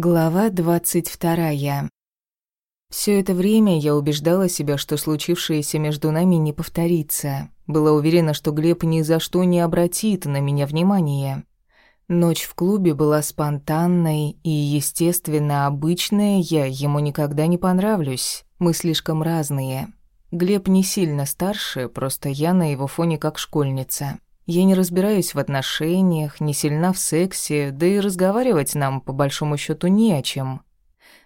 Глава двадцать вторая. Все это время я убеждала себя, что случившееся между нами не повторится. Была уверена, что Глеб ни за что не обратит на меня внимания. Ночь в клубе была спонтанной и, естественно, обычная я ему никогда не понравлюсь. Мы слишком разные. Глеб не сильно старше, просто я на его фоне как школьница. Я не разбираюсь в отношениях, не сильна в сексе, да и разговаривать нам, по большому счету не о чем.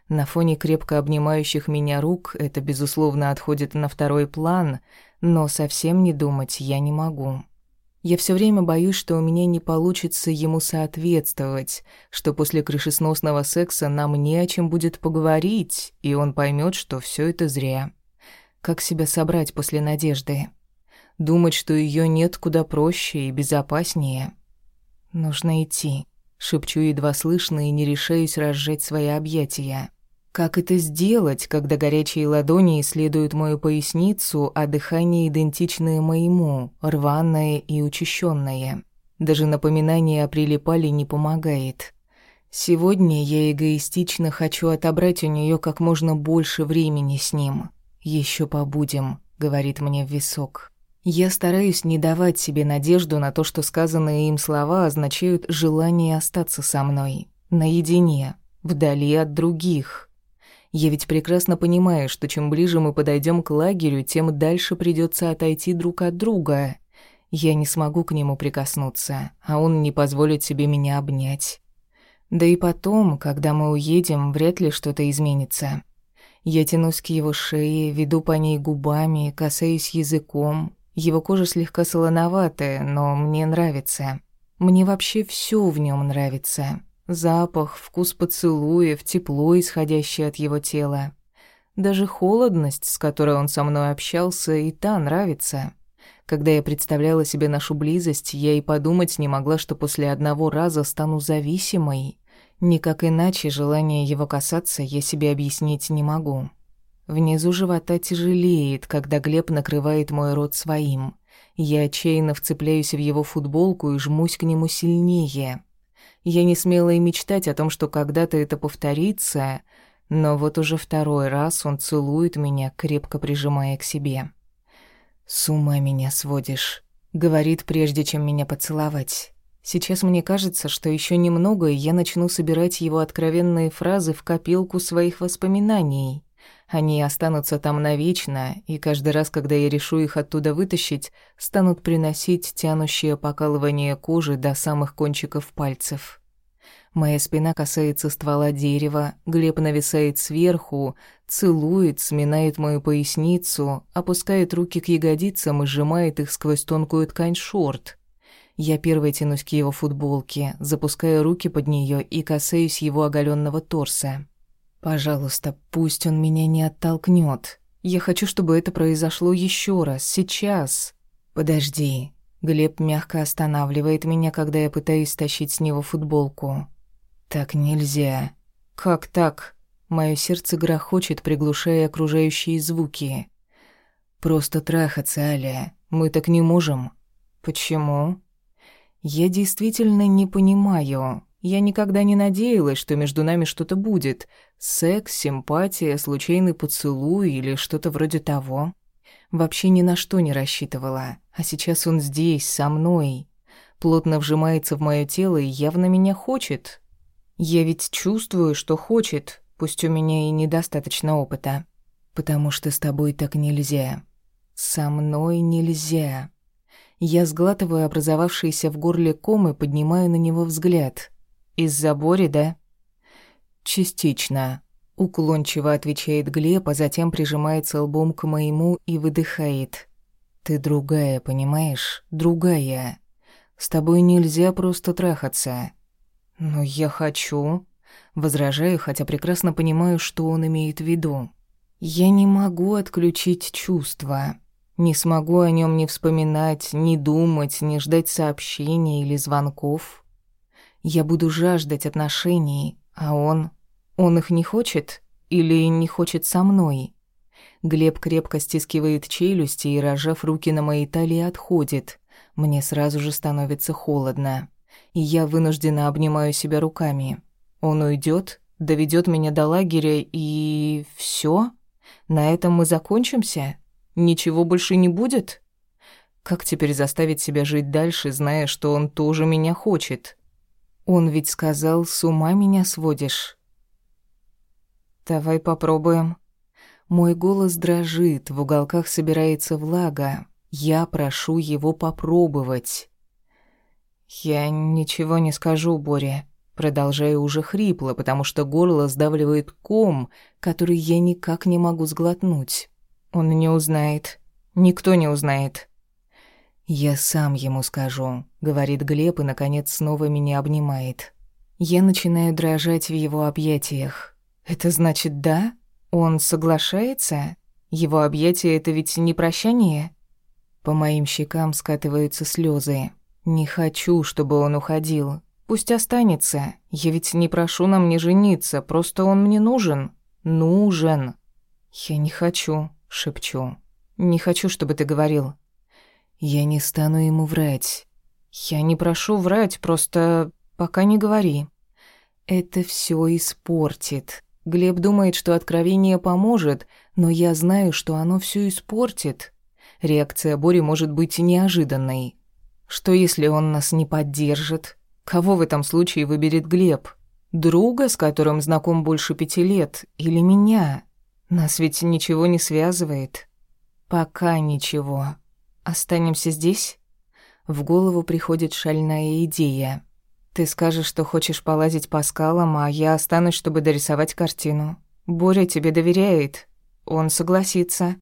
На фоне крепко обнимающих меня рук это, безусловно, отходит на второй план, но совсем не думать я не могу. Я все время боюсь, что у меня не получится ему соответствовать, что после крышесносного секса нам не о чем будет поговорить, и он поймет, что все это зря. Как себя собрать после надежды? Думать, что ее нет куда проще и безопаснее. Нужно идти. Шепчу едва слышно и не решаюсь разжать свои объятия. Как это сделать, когда горячие ладони исследуют мою поясницу, а дыхание идентичное моему, рваное и учащенное? Даже напоминание о прилипале не помогает. Сегодня я эгоистично хочу отобрать у нее как можно больше времени с ним. Еще побудем, говорит мне в висок. Я стараюсь не давать себе надежду на то, что сказанные им слова означают желание остаться со мной, наедине, вдали от других. Я ведь прекрасно понимаю, что чем ближе мы подойдем к лагерю, тем дальше придется отойти друг от друга. Я не смогу к нему прикоснуться, а он не позволит себе меня обнять. Да и потом, когда мы уедем, вряд ли что-то изменится. Я тянусь к его шее, веду по ней губами, касаюсь языком, его кожа слегка солоноватая, но мне нравится. Мне вообще все в нем нравится. Запах, вкус поцелуев, тепло, исходящее от его тела. Даже холодность, с которой он со мной общался, и та нравится. Когда я представляла себе нашу близость, я и подумать не могла, что после одного раза стану зависимой. Никак иначе желание его касаться я себе объяснить не могу. Внизу живота тяжелеет, когда Глеб накрывает мой рот своим. Я отчаянно вцепляюсь в его футболку и жмусь к нему сильнее. Я не смела и мечтать о том, что когда-то это повторится, но вот уже второй раз он целует меня, крепко прижимая к себе. «С ума меня сводишь», — говорит, прежде чем меня поцеловать. Сейчас мне кажется, что еще немного, и я начну собирать его откровенные фразы в копилку своих воспоминаний. Они останутся там навечно, и каждый раз, когда я решу их оттуда вытащить, станут приносить тянущее покалывание кожи до самых кончиков пальцев. Моя спина касается ствола дерева, Глеб нависает сверху, целует, сминает мою поясницу, опускает руки к ягодицам и сжимает их сквозь тонкую ткань шорт. Я первой тянусь к его футболке, запуская руки под нее и касаюсь его оголенного торса. Пожалуйста, пусть он меня не оттолкнет. Я хочу, чтобы это произошло еще раз, сейчас. Подожди. Глеб мягко останавливает меня, когда я пытаюсь стащить с него футболку. Так нельзя. Как так? Мое сердце грохочет, приглушая окружающие звуки. Просто трахаться, Аля. Мы так не можем. Почему? Я действительно не понимаю. Я никогда не надеялась, что между нами что-то будет. Секс, симпатия, случайный поцелуй или что-то вроде того. Вообще ни на что не рассчитывала. А сейчас он здесь, со мной. Плотно вжимается в моё тело и явно меня хочет. Я ведь чувствую, что хочет, пусть у меня и недостаточно опыта. Потому что с тобой так нельзя. Со мной нельзя. Я сглатываю образовавшийся в горле ком и поднимаю на него взгляд. Из-за Бори, да? Частично. Уклончиво отвечает Глеб, а затем прижимается лбом к моему и выдыхает. Ты другая, понимаешь? Другая. С тобой нельзя просто трахаться. Но я хочу. Возражаю, хотя прекрасно понимаю, что он имеет в виду. Я не могу отключить чувства. Не смогу о нем не вспоминать, не думать, не ждать сообщений или звонков. Я буду жаждать отношений, а он... Он их не хочет? Или не хочет со мной? Глеб крепко стискивает челюсти и, рожав руки на моей талии, отходит. Мне сразу же становится холодно. И я вынуждена обнимаю себя руками. Он уйдет, доведет меня до лагеря и... все? На этом мы закончимся? Ничего больше не будет? Как теперь заставить себя жить дальше, зная, что он тоже меня хочет? Он ведь сказал, с ума меня сводишь. Давай попробуем. Мой голос дрожит, в уголках собирается влага. Я прошу его попробовать. Я ничего не скажу, Боря. Продолжаю уже хрипло, потому что горло сдавливает ком, который я никак не могу сглотнуть. Он не узнает. Никто не узнает. «Я сам ему скажу», — говорит Глеб и, наконец, снова меня обнимает. Я начинаю дрожать в его объятиях. «Это значит да? Он соглашается? Его объятия — это ведь не прощание?» По моим щекам скатываются слезы. Не хочу, чтобы он уходил. Пусть останется. Я ведь не прошу нам не жениться, просто он мне нужен. Нужен. Я не хочу, шепчу. Не хочу, чтобы ты говорил. Я не стану ему врать. Я не прошу врать, просто пока не говори. Это все испортит. Глеб думает, что откровение поможет, но я знаю, что оно все испортит. Реакция Бори может быть неожиданной. Что если он нас не поддержит? Кого в этом случае выберет Глеб? Друга, с которым знаком больше пяти лет, или меня? Нас ведь ничего не связывает. Пока ничего. Останемся здесь? В голову приходит шальная идея. Ты скажешь, что хочешь полазить по скалам, а я останусь, чтобы дорисовать картину. Боря тебе доверяет. Он согласится.